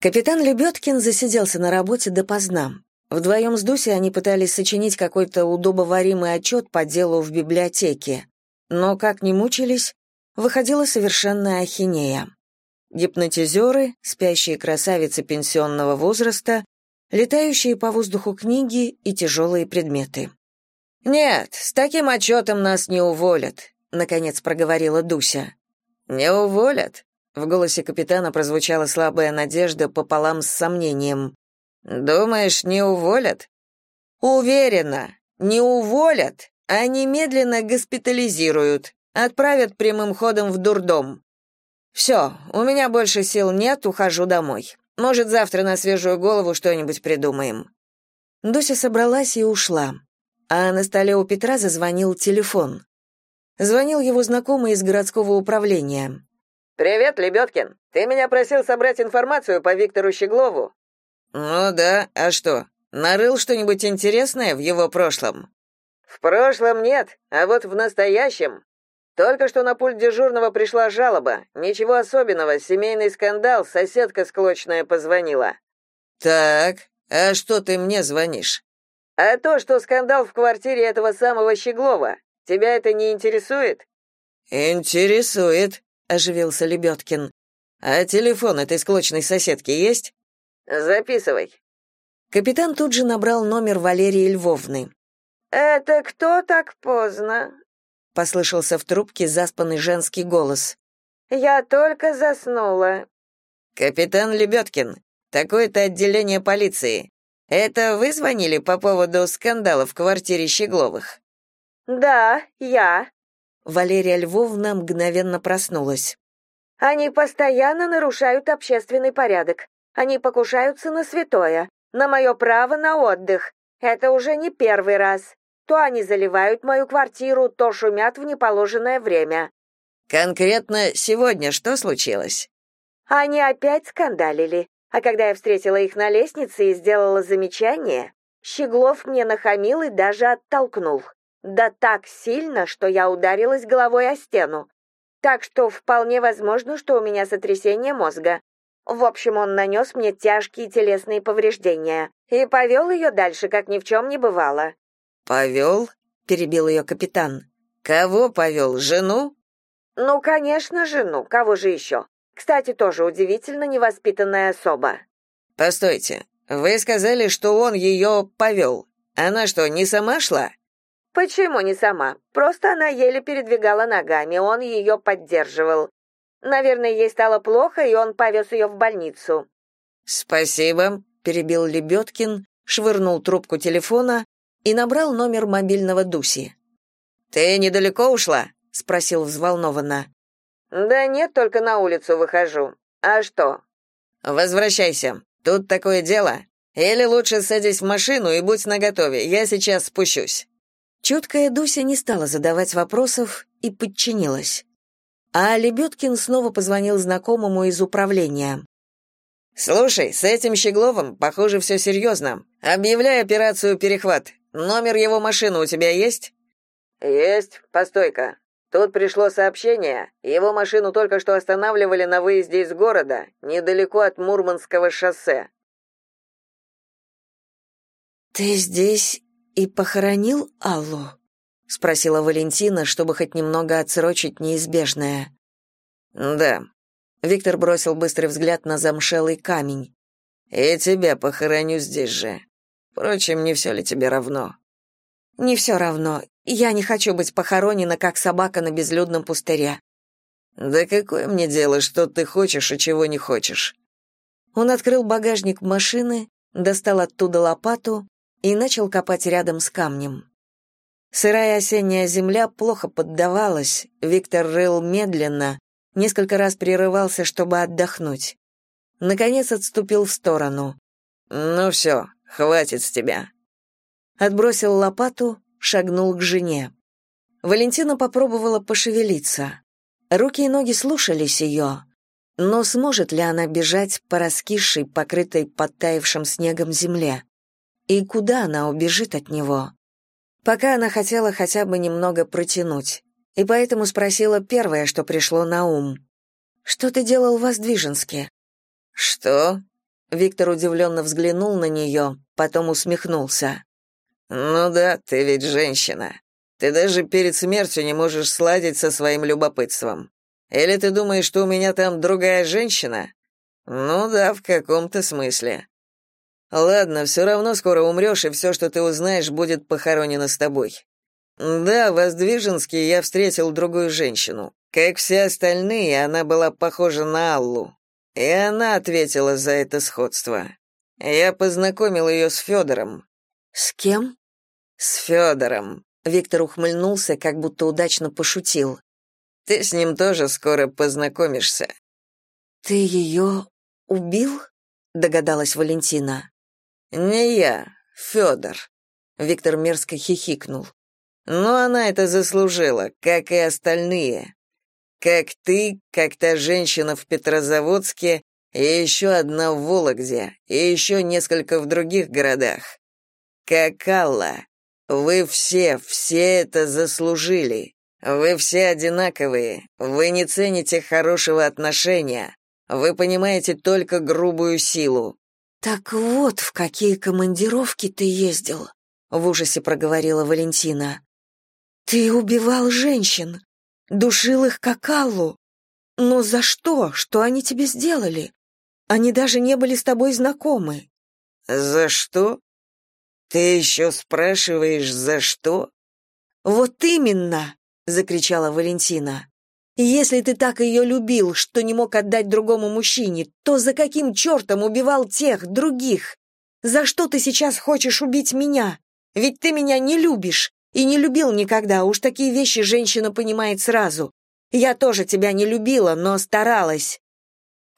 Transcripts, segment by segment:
Капитан Лебедкин засиделся на работе допоздна. Вдвоем с Дусей они пытались сочинить какой-то удобоваримый отчет по делу в библиотеке. Но, как ни мучились, выходила совершенная ахинея. Гипнотизеры, спящие красавицы пенсионного возраста, летающие по воздуху книги и тяжелые предметы. «Нет, с таким отчетом нас не уволят», — наконец проговорила Дуся. «Не уволят?» — в голосе капитана прозвучала слабая надежда пополам с сомнением. «Думаешь, не уволят?» «Уверена, не уволят, а немедленно госпитализируют, отправят прямым ходом в дурдом. Все, у меня больше сил нет, ухожу домой. Может, завтра на свежую голову что-нибудь придумаем». Дуся собралась и ушла. А на столе у Петра зазвонил телефон. Звонил его знакомый из городского управления. «Привет, Лебедкин. Ты меня просил собрать информацию по Виктору Щеглову». «Ну да, а что, нарыл что-нибудь интересное в его прошлом?» «В прошлом нет, а вот в настоящем. Только что на пульт дежурного пришла жалоба. Ничего особенного, семейный скандал, соседка склочная позвонила. Так, а что ты мне звонишь? А то, что скандал в квартире этого самого Щеглова. Тебя это не интересует? Интересует, оживился Лебедкин. А телефон этой склочной соседки есть? Записывай. Капитан тут же набрал номер Валерии Львовны. Это кто так поздно? послышался в трубке заспанный женский голос. Я только заснула. Капитан Лебедкин, такое-то отделение полиции. Это вы звонили по поводу скандала в квартире Щегловых? Да, я. Валерия Львовна мгновенно проснулась. Они постоянно нарушают общественный порядок. Они покушаются на святое, на мое право на отдых. Это уже не первый раз. То они заливают мою квартиру, то шумят в неположенное время. Конкретно сегодня что случилось? Они опять скандалили. А когда я встретила их на лестнице и сделала замечание, Щеглов мне нахамил и даже оттолкнул. Да так сильно, что я ударилась головой о стену. Так что вполне возможно, что у меня сотрясение мозга. В общем, он нанес мне тяжкие телесные повреждения и повел ее дальше, как ни в чем не бывало. «Повел?» — перебил ее капитан. «Кого повел? Жену?» «Ну, конечно, жену. Кого же еще? Кстати, тоже удивительно невоспитанная особа». «Постойте, вы сказали, что он ее повел. Она что, не сама шла?» «Почему не сама? Просто она еле передвигала ногами, он ее поддерживал. Наверное, ей стало плохо, и он повез ее в больницу». «Спасибо», — перебил Лебедкин, швырнул трубку телефона и набрал номер мобильного Дуси. «Ты недалеко ушла?» — спросил взволнованно. «Да нет, только на улицу выхожу. А что?» «Возвращайся. Тут такое дело. Или лучше садись в машину и будь наготове. Я сейчас спущусь». Чуткая Дуся не стала задавать вопросов и подчинилась. А Лебедкин снова позвонил знакомому из управления. «Слушай, с этим Щегловым, похоже, все серьезно. Объявляй операцию «Перехват». Номер его машины у тебя есть? Есть. Постой-ка. Тут пришло сообщение. Его машину только что останавливали на выезде из города, недалеко от Мурманского шоссе. Ты здесь и похоронил Аллу? спросила Валентина, чтобы хоть немного отсрочить неизбежное. Да. Виктор бросил быстрый взгляд на замшелый камень. И тебя похороню здесь же. Впрочем, не все ли тебе равно? Не все равно. Я не хочу быть похоронена, как собака на безлюдном пустыре. Да какое мне дело, что ты хочешь и чего не хочешь? Он открыл багажник машины, достал оттуда лопату и начал копать рядом с камнем. Сырая осенняя земля плохо поддавалась, Виктор рыл медленно, несколько раз прерывался, чтобы отдохнуть. Наконец отступил в сторону. «Ну все, Хватит с тебя. Отбросил лопату, шагнул к жене. Валентина попробовала пошевелиться. Руки и ноги слушались ее, но сможет ли она бежать по раскисшей, покрытой подтаявшим снегом земле? И куда она убежит от него? Пока она хотела хотя бы немного протянуть, и поэтому спросила первое, что пришло на ум. «Что ты делал в Воздвиженске?» «Что?» Виктор удивленно взглянул на нее, потом усмехнулся. «Ну да, ты ведь женщина. Ты даже перед смертью не можешь сладить со своим любопытством. Или ты думаешь, что у меня там другая женщина? Ну да, в каком-то смысле. Ладно, все равно скоро умрешь, и все, что ты узнаешь, будет похоронено с тобой. Да, в Воздвиженске я встретил другую женщину. Как все остальные, она была похожа на Аллу. И она ответила за это сходство. Я познакомил ее с Федором. С кем? С Федором. Виктор ухмыльнулся, как будто удачно пошутил. Ты с ним тоже скоро познакомишься. Ты ее убил? догадалась Валентина. Не я, Федор. Виктор мерзко хихикнул. Но она это заслужила, как и остальные. Как ты, как та женщина в Петрозаводске, и еще одна в Вологде, и еще несколько в других городах. Как Алла. Вы все, все это заслужили. Вы все одинаковые. Вы не цените хорошего отношения. Вы понимаете только грубую силу. Так вот, в какие командировки ты ездил, в ужасе проговорила Валентина. Ты убивал женщин, душил их как Аллу. Но за что? Что они тебе сделали? Они даже не были с тобой знакомы. За что? Ты еще спрашиваешь, за что? Вот именно, закричала Валентина. Если ты так ее любил, что не мог отдать другому мужчине, то за каким чертом убивал тех, других? За что ты сейчас хочешь убить меня? Ведь ты меня не любишь. И не любил никогда, уж такие вещи женщина понимает сразу. Я тоже тебя не любила, но старалась».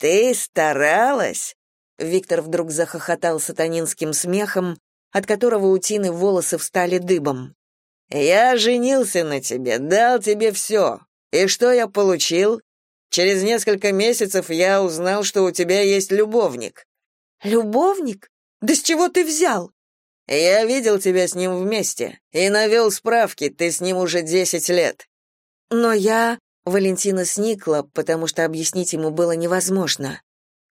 «Ты старалась?» Виктор вдруг захохотал сатанинским смехом, от которого у Тины волосы встали дыбом. «Я женился на тебе, дал тебе все. И что я получил? Через несколько месяцев я узнал, что у тебя есть любовник». «Любовник? Да с чего ты взял?» Я видел тебя с ним вместе и навел справки, ты с ним уже десять лет. Но я... Валентина сникла, потому что объяснить ему было невозможно.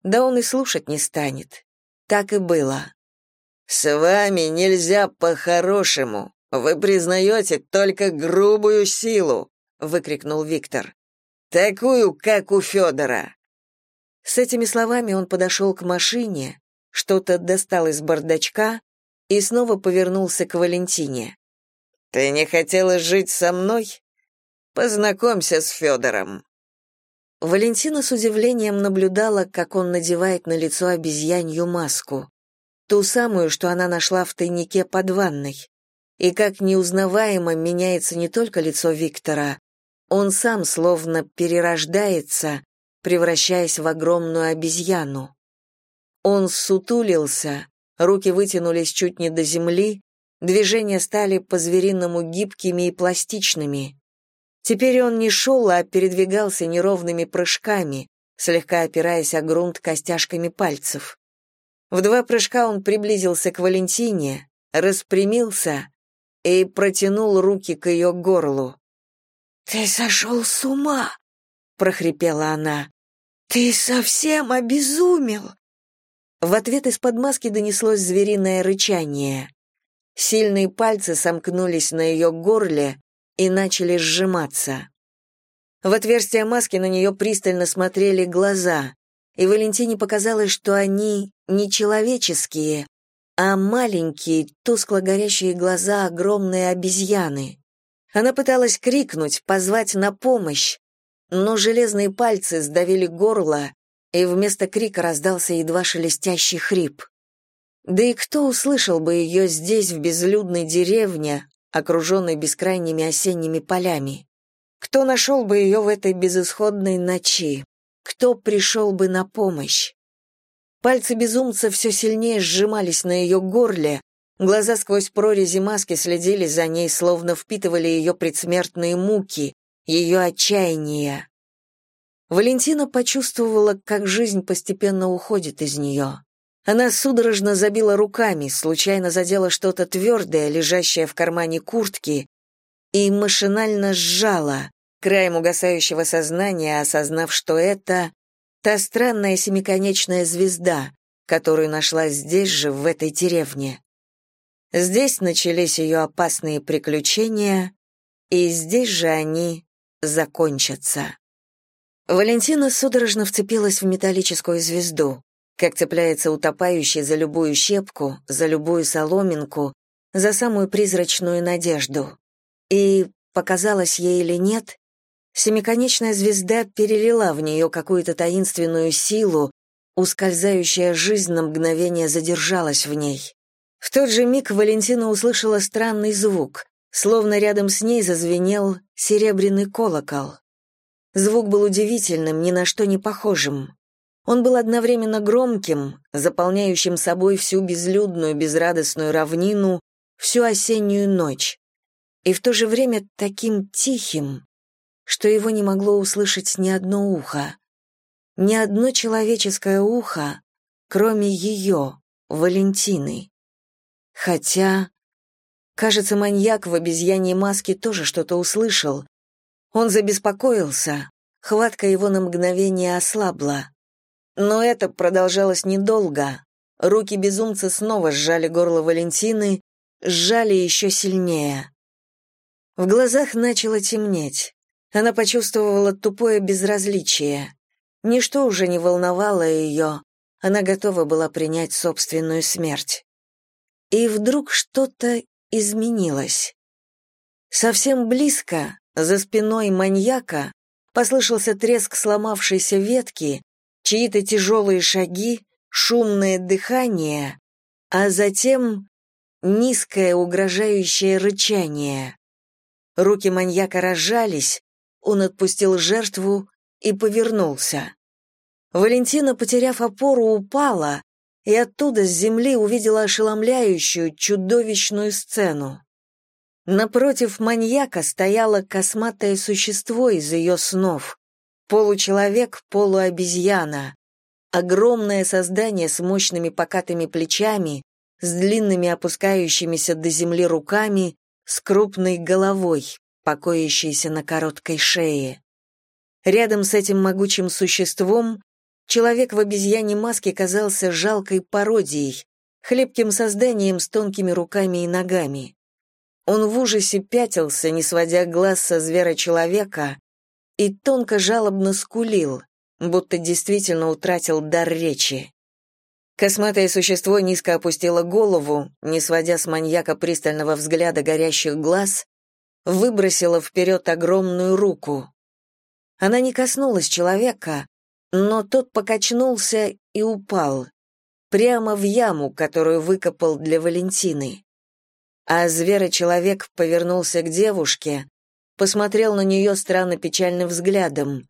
Да он и слушать не станет. Так и было. С вами нельзя по-хорошему. Вы признаете только грубую силу, выкрикнул Виктор. Такую, как у Федора. С этими словами он подошел к машине, что-то достал из бардачка и снова повернулся к Валентине. «Ты не хотела жить со мной? Познакомься с Федором». Валентина с удивлением наблюдала, как он надевает на лицо обезьянью маску, ту самую, что она нашла в тайнике под ванной, и как неузнаваемо меняется не только лицо Виктора, он сам словно перерождается, превращаясь в огромную обезьяну. Он сутулился, руки вытянулись чуть не до земли, движения стали по-звериному гибкими и пластичными. Теперь он не шел, а передвигался неровными прыжками, слегка опираясь о грунт костяшками пальцев. В два прыжка он приблизился к Валентине, распрямился и протянул руки к ее горлу. «Ты сошел с ума!» — прохрипела она. «Ты совсем обезумел! В ответ из-под маски донеслось звериное рычание. Сильные пальцы сомкнулись на ее горле и начали сжиматься. В отверстие маски на нее пристально смотрели глаза, и Валентине показалось, что они не человеческие, а маленькие, тускло горящие глаза огромной обезьяны. Она пыталась крикнуть, позвать на помощь, но железные пальцы сдавили горло, и вместо крика раздался едва шелестящий хрип. Да и кто услышал бы ее здесь, в безлюдной деревне, окруженной бескрайними осенними полями? Кто нашел бы ее в этой безысходной ночи? Кто пришел бы на помощь? Пальцы безумца все сильнее сжимались на ее горле, глаза сквозь прорези маски следили за ней, словно впитывали ее предсмертные муки, ее отчаяние. Валентина почувствовала, как жизнь постепенно уходит из нее. Она судорожно забила руками, случайно задела что-то твердое, лежащее в кармане куртки, и машинально сжала, краем угасающего сознания, осознав, что это та странная семиконечная звезда, которую нашла здесь же, в этой деревне. Здесь начались ее опасные приключения, и здесь же они закончатся. Валентина судорожно вцепилась в металлическую звезду, как цепляется утопающий за любую щепку, за любую соломинку, за самую призрачную надежду. И, показалось ей или нет, семиконечная звезда перелила в нее какую-то таинственную силу, ускользающая жизнь на мгновение задержалась в ней. В тот же миг Валентина услышала странный звук, словно рядом с ней зазвенел серебряный колокол. Звук был удивительным, ни на что не похожим. Он был одновременно громким, заполняющим собой всю безлюдную, безрадостную равнину, всю осеннюю ночь, и в то же время таким тихим, что его не могло услышать ни одно ухо. Ни одно человеческое ухо, кроме ее, Валентины. Хотя, кажется, маньяк в обезьяньей маске тоже что-то услышал. Он забеспокоился, хватка его на мгновение ослабла. Но это продолжалось недолго. Руки безумца снова сжали горло Валентины, сжали еще сильнее. В глазах начало темнеть. Она почувствовала тупое безразличие. Ничто уже не волновало ее. Она готова была принять собственную смерть. И вдруг что-то изменилось. Совсем близко, за спиной маньяка, послышался треск сломавшейся ветки, чьи-то тяжелые шаги, шумное дыхание, а затем низкое угрожающее рычание. Руки маньяка разжались, он отпустил жертву и повернулся. Валентина, потеряв опору, упала и оттуда с земли увидела ошеломляющую, чудовищную сцену. Напротив маньяка стояло косматое существо из ее снов. Получеловек, полуобезьяна. Огромное создание с мощными покатыми плечами, с длинными опускающимися до земли руками с крупной головой, покоящейся на короткой шее. Рядом с этим могучим существом человек в обезьяне маске казался жалкой пародией, хлипким созданием с тонкими руками и ногами. Он в ужасе пятился, не сводя глаз со звера-человека, и тонко жалобно скулил, будто действительно утратил дар речи. Косматое существо низко опустило голову, не сводя с маньяка пристального взгляда горящих глаз, выбросило вперед огромную руку. Она не коснулась человека, но тот покачнулся и упал, прямо в яму, которую выкопал для Валентины. А зверочеловек повернулся к девушке, посмотрел на нее странно печальным взглядом,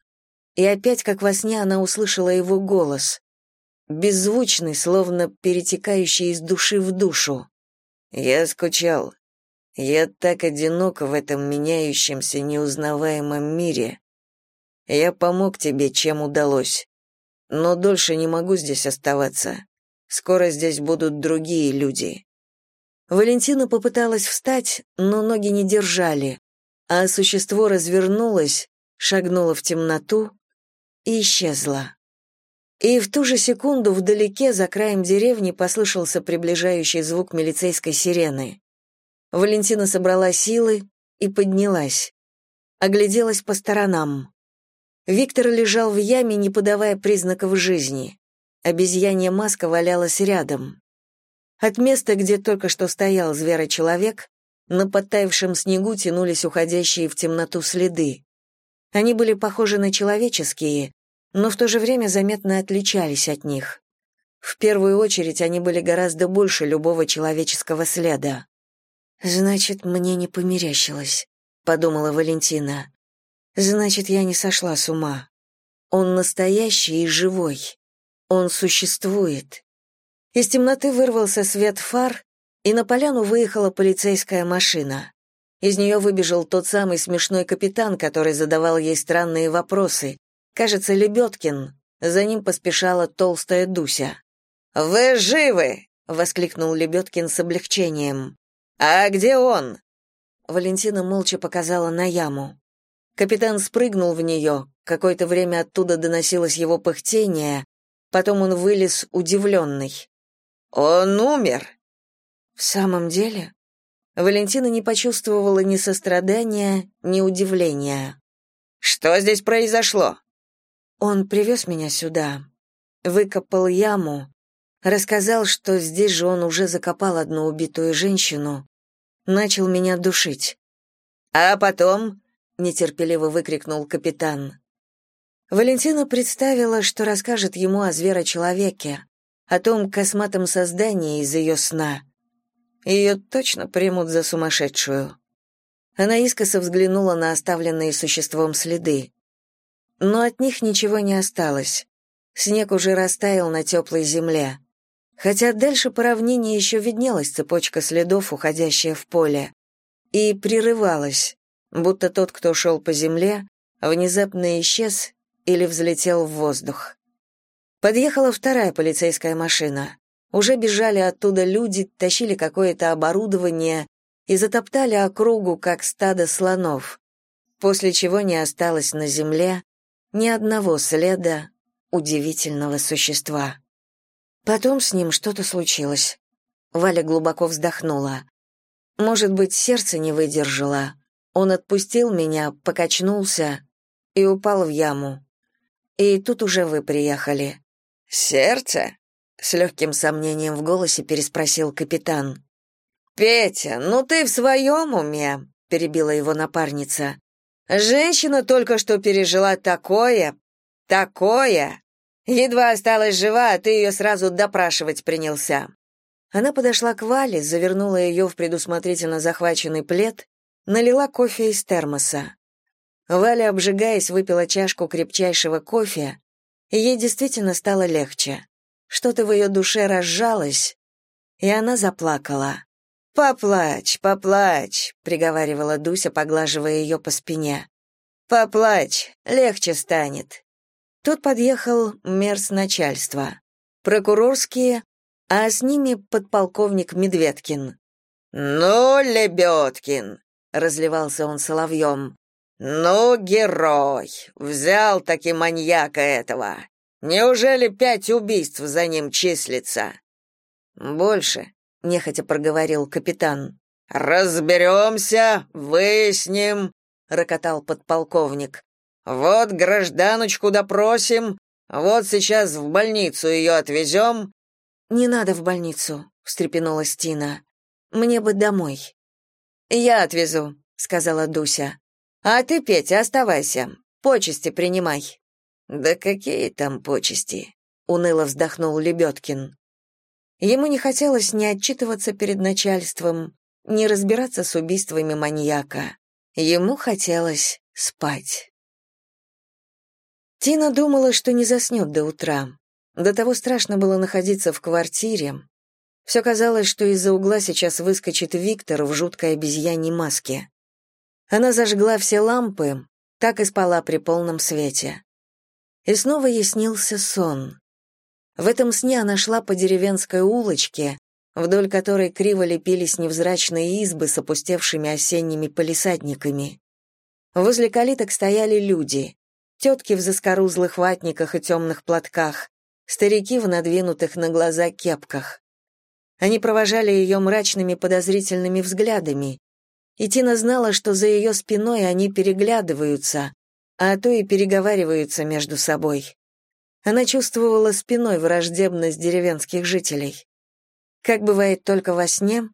и опять, как во сне, она услышала его голос беззвучный, словно перетекающий из души в душу. Я скучал. Я так одинок в этом меняющемся, неузнаваемом мире. Я помог тебе, чем удалось. Но дольше не могу здесь оставаться. Скоро здесь будут другие люди. Валентина попыталась встать, но ноги не держали, а существо развернулось, шагнуло в темноту и исчезло. И в ту же секунду вдалеке, за краем деревни, послышался приближающий звук милицейской сирены. Валентина собрала силы и поднялась. Огляделась по сторонам. Виктор лежал в яме, не подавая признаков жизни. Обезьянья маска валялась рядом. От места, где только что стоял зверочеловек, на подтаявшем снегу тянулись уходящие в темноту следы. Они были похожи на человеческие, но в то же время заметно отличались от них. В первую очередь они были гораздо больше любого человеческого следа. «Значит, мне не померещилось», — подумала Валентина. «Значит, я не сошла с ума. Он настоящий и живой. Он существует». Из темноты вырвался свет фар, и на поляну выехала полицейская машина. Из нее выбежал тот самый смешной капитан, который задавал ей странные вопросы, Кажется, Лебедкин. За ним поспешала толстая Дуся. «Вы живы!» — воскликнул Лебедкин с облегчением. «А где он?» Валентина молча показала на яму. Капитан спрыгнул в нее, какое-то время оттуда доносилось его пыхтение, Потом он вылез удивленный. «Он умер!» «В самом деле?» Валентина не почувствовала ни сострадания, ни удивления. «Что здесь произошло?» Он привез меня сюда, выкопал яму, рассказал, что здесь же он уже закопал одну убитую женщину, начал меня душить. «А потом?» — нетерпеливо выкрикнул капитан. Валентина представила, что расскажет ему о зверочеловеке, о том косматом создании из ее сна. Ее точно примут за сумасшедшую. Она искоса взглянула на оставленные существом следы. Но от них ничего не осталось. Снег уже растаял на теплой земле. Хотя дальше по равнине еще виднелась цепочка следов, уходящая в поле. И прерывалась, будто тот, кто шел по земле, внезапно исчез или взлетел в воздух. Подъехала вторая полицейская машина. Уже бежали оттуда люди, тащили какое-то оборудование и затоптали округу, как стадо слонов, после чего не осталось на земле ни одного следа удивительного существа. Потом с ним что-то случилось. Валя глубоко вздохнула. Может быть, сердце не выдержало. Он отпустил меня, покачнулся и упал в яму. И тут уже вы приехали. Сердце? С легким сомнением в голосе переспросил капитан. Петя, ну ты в своем уме? перебила его напарница. Женщина только что пережила такое, такое. Едва осталась жива, а ты ее сразу допрашивать принялся. Она подошла к Вале, завернула ее в предусмотрительно захваченный плед, налила кофе из термоса. Валя, обжигаясь, выпила чашку крепчайшего кофе, и ей действительно стало легче. Что-то в ее душе разжалось, и она заплакала. «Поплачь, поплачь», — приговаривала Дуся, поглаживая ее по спине. «Поплачь, легче станет». Тут подъехал мерс начальства. Прокурорские, а с ними подполковник Медведкин. «Ну, Лебедкин!» — разливался он соловьем. «Ну, герой! Взял таки маньяка этого! Неужели пять убийств за ним числится?» «Больше», — нехотя проговорил капитан. «Разберемся, выясним», — рокотал подполковник. «Вот гражданочку допросим, вот сейчас в больницу ее отвезем». «Не надо в больницу», — встрепенулась Тина. «Мне бы домой». «Я отвезу», — сказала Дуся. А ты, Петя, оставайся. Почести принимай. Да какие там почести? уныло вздохнул Лебедкин. Ему не хотелось ни отчитываться перед начальством, ни разбираться с убийствами маньяка. Ему хотелось спать. Тина думала, что не заснет до утра. До того страшно было находиться в квартире. Все казалось, что из-за угла сейчас выскочит Виктор в жуткой обезьяньей маске. Она зажгла все лампы, так и спала при полном свете. И снова ей снился сон. В этом сне она шла по деревенской улочке, вдоль которой криво лепились невзрачные избы с опустевшими осенними палисадниками. Возле калиток стояли люди, тетки в заскорузлых ватниках и темных платках, старики в надвинутых на глаза кепках. Они провожали ее мрачными подозрительными взглядами, и Тина знала, что за ее спиной они переглядываются, а то и переговариваются между собой. Она чувствовала спиной враждебность деревенских жителей. Как бывает только во сне,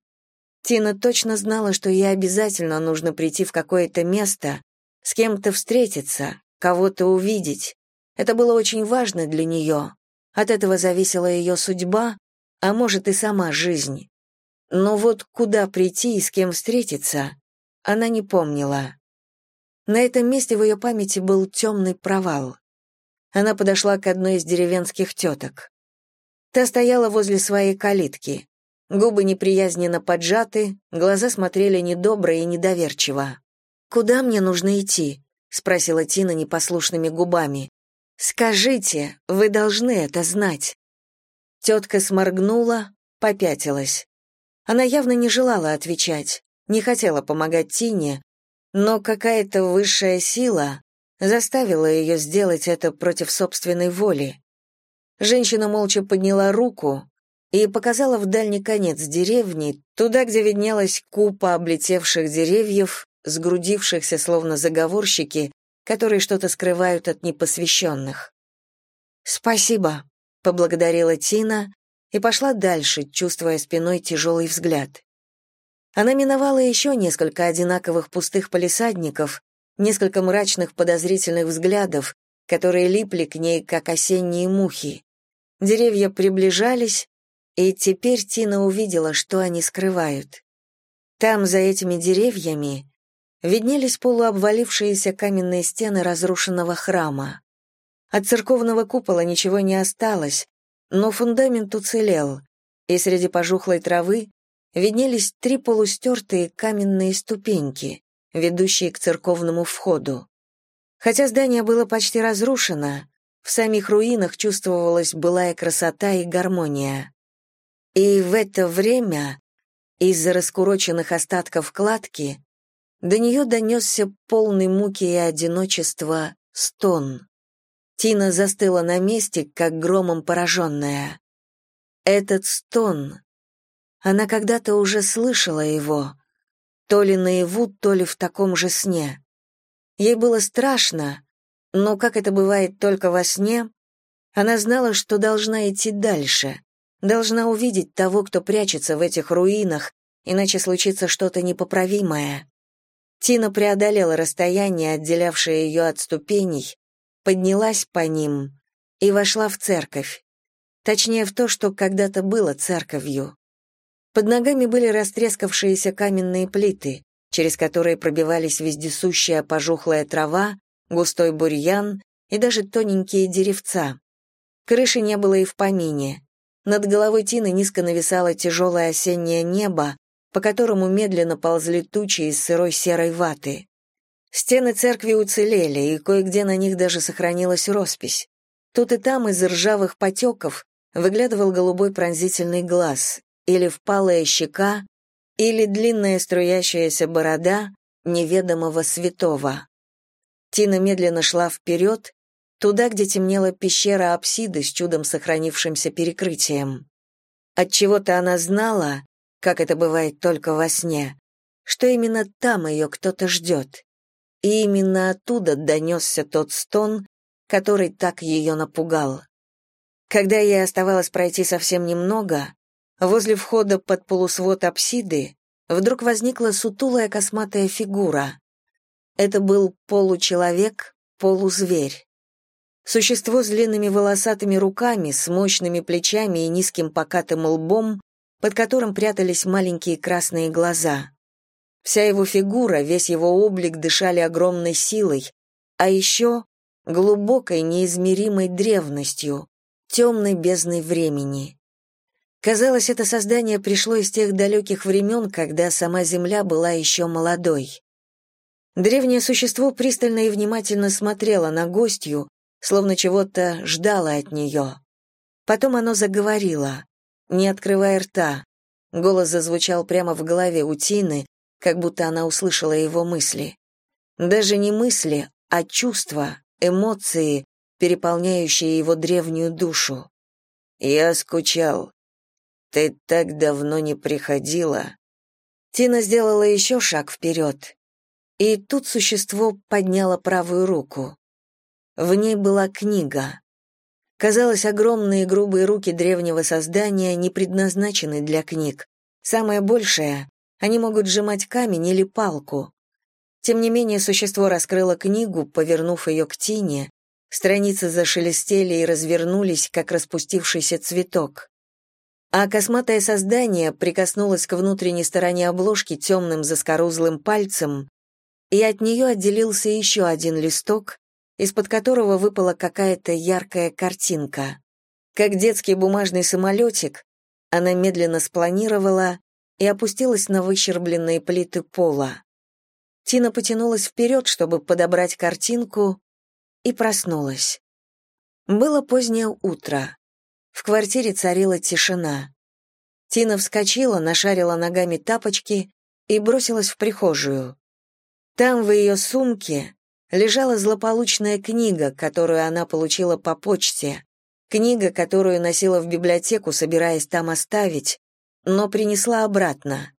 Тина точно знала, что ей обязательно нужно прийти в какое-то место, с кем-то встретиться, кого-то увидеть. Это было очень важно для нее. От этого зависела ее судьба, а может и сама жизнь. Но вот куда прийти и с кем встретиться, она не помнила. На этом месте в ее памяти был темный провал. Она подошла к одной из деревенских теток. Та стояла возле своей калитки. Губы неприязненно поджаты, глаза смотрели недобро и недоверчиво. «Куда мне нужно идти?» — спросила Тина непослушными губами. «Скажите, вы должны это знать». Тетка сморгнула, попятилась. Она явно не желала отвечать, не хотела помогать Тине, но какая-то высшая сила заставила ее сделать это против собственной воли. Женщина молча подняла руку и показала в дальний конец деревни, туда, где виднелась купа облетевших деревьев, сгрудившихся словно заговорщики, которые что-то скрывают от непосвященных. «Спасибо», — поблагодарила Тина и пошла дальше, чувствуя спиной тяжелый взгляд. Она миновала еще несколько одинаковых пустых полисадников, несколько мрачных подозрительных взглядов, которые липли к ней, как осенние мухи. Деревья приближались, и теперь Тина увидела, что они скрывают. Там, за этими деревьями, виднелись полуобвалившиеся каменные стены разрушенного храма. От церковного купола ничего не осталось, но фундамент уцелел, и среди пожухлой травы виднелись три полустертые каменные ступеньки, ведущие к церковному входу. Хотя здание было почти разрушено, в самих руинах чувствовалась былая красота и гармония. И в это время, из-за раскуроченных остатков кладки, до нее донесся полный муки и одиночества стон. Тина застыла на месте, как громом пораженная. Этот стон... Она когда-то уже слышала его, то ли наяву, то ли в таком же сне. Ей было страшно, но, как это бывает только во сне, она знала, что должна идти дальше, должна увидеть того, кто прячется в этих руинах, иначе случится что-то непоправимое. Тина преодолела расстояние, отделявшее ее от ступеней, поднялась по ним и вошла в церковь. Точнее, в то, что когда-то было церковью. Под ногами были растрескавшиеся каменные плиты, через которые пробивались вездесущая пожухлая трава, густой бурьян и даже тоненькие деревца. Крыши не было и в помине. Над головой Тины низко нависало тяжелое осеннее небо, по которому медленно ползли тучи из сырой серой ваты. Стены церкви уцелели, и кое-где на них даже сохранилась роспись. Тут и там из ржавых потеков выглядывал голубой пронзительный глаз, или впалая щека, или длинная струящаяся борода неведомого святого. Тина медленно шла вперед, туда, где темнела пещера апсиды с чудом сохранившимся перекрытием. Отчего-то она знала, как это бывает только во сне, что именно там ее кто-то ждет. И именно оттуда донесся тот стон, который так ее напугал. Когда ей оставалось пройти совсем немного, возле входа под полусвод апсиды вдруг возникла сутулая косматая фигура. Это был получеловек, полузверь. Существо с длинными волосатыми руками, с мощными плечами и низким покатым лбом под которым прятались маленькие красные глаза. Вся его фигура, весь его облик дышали огромной силой, а еще глубокой неизмеримой древностью, темной бездной времени. Казалось, это создание пришло из тех далеких времен, когда сама Земля была еще молодой. Древнее существо пристально и внимательно смотрело на гостью, словно чего-то ждало от нее. Потом оно заговорило не открывая рта. Голос зазвучал прямо в голове у Тины, как будто она услышала его мысли. Даже не мысли, а чувства, эмоции, переполняющие его древнюю душу. «Я скучал. Ты так давно не приходила». Тина сделала еще шаг вперед. И тут существо подняло правую руку. В ней была книга. Казалось, огромные грубые руки древнего создания не предназначены для книг. Самое большее — они могут сжимать камень или палку. Тем не менее, существо раскрыло книгу, повернув ее к тине, страницы зашелестели и развернулись, как распустившийся цветок. А косматое создание прикоснулось к внутренней стороне обложки темным заскорузлым пальцем, и от нее отделился еще один листок, из-под которого выпала какая-то яркая картинка. Как детский бумажный самолетик, она медленно спланировала и опустилась на выщербленные плиты пола. Тина потянулась вперед, чтобы подобрать картинку, и проснулась. Было позднее утро. В квартире царила тишина. Тина вскочила, нашарила ногами тапочки и бросилась в прихожую. Там в ее сумке лежала злополучная книга, которую она получила по почте, Книга, которую носила в библиотеку, собираясь там оставить, но принесла обратно.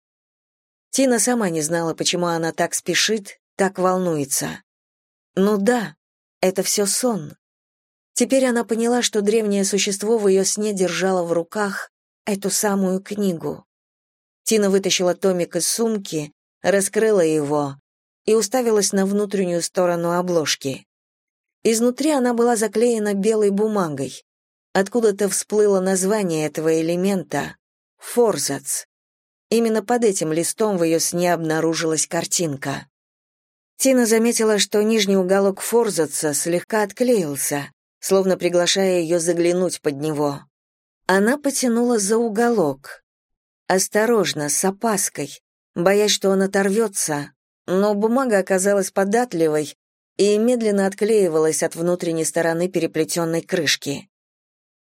Тина сама не знала, почему она так спешит, так волнуется. Ну да, это все сон. Теперь она поняла, что древнее существо в ее сне держало в руках эту самую книгу. Тина вытащила томик из сумки, раскрыла его и уставилась на внутреннюю сторону обложки. Изнутри она была заклеена белой бумагой. Откуда-то всплыло название этого элемента — форзац. Именно под этим листом в ее сне обнаружилась картинка. Тина заметила, что нижний уголок форзаца слегка отклеился, словно приглашая ее заглянуть под него. Она потянула за уголок. Осторожно, с опаской, боясь, что он оторвется, но бумага оказалась податливой и медленно отклеивалась от внутренней стороны переплетенной крышки.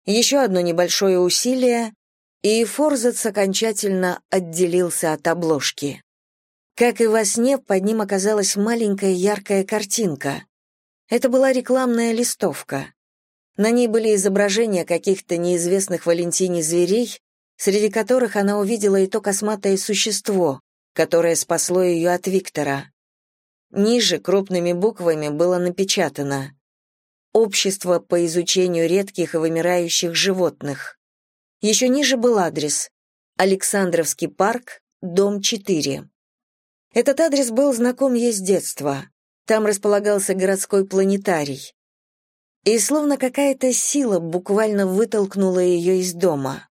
Еще одно небольшое усилие, и Форзац окончательно отделился от обложки. Как и во сне, под ним оказалась маленькая яркая картинка. Это была рекламная листовка. На ней были изображения каких-то неизвестных Валентине зверей, среди которых она увидела и то косматое существо, которое спасло ее от Виктора. Ниже крупными буквами было напечатано «Общество по изучению редких и вымирающих животных». Еще ниже был адрес Александровский парк, дом 4. Этот адрес был знаком ей с детства. Там располагался городской планетарий. И словно какая-то сила буквально вытолкнула ее из дома.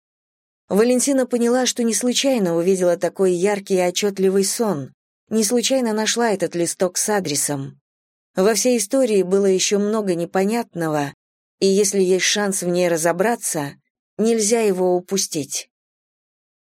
Валентина поняла, что не случайно увидела такой яркий и отчетливый сон, не случайно нашла этот листок с адресом. Во всей истории было еще много непонятного, и если есть шанс в ней разобраться, нельзя его упустить.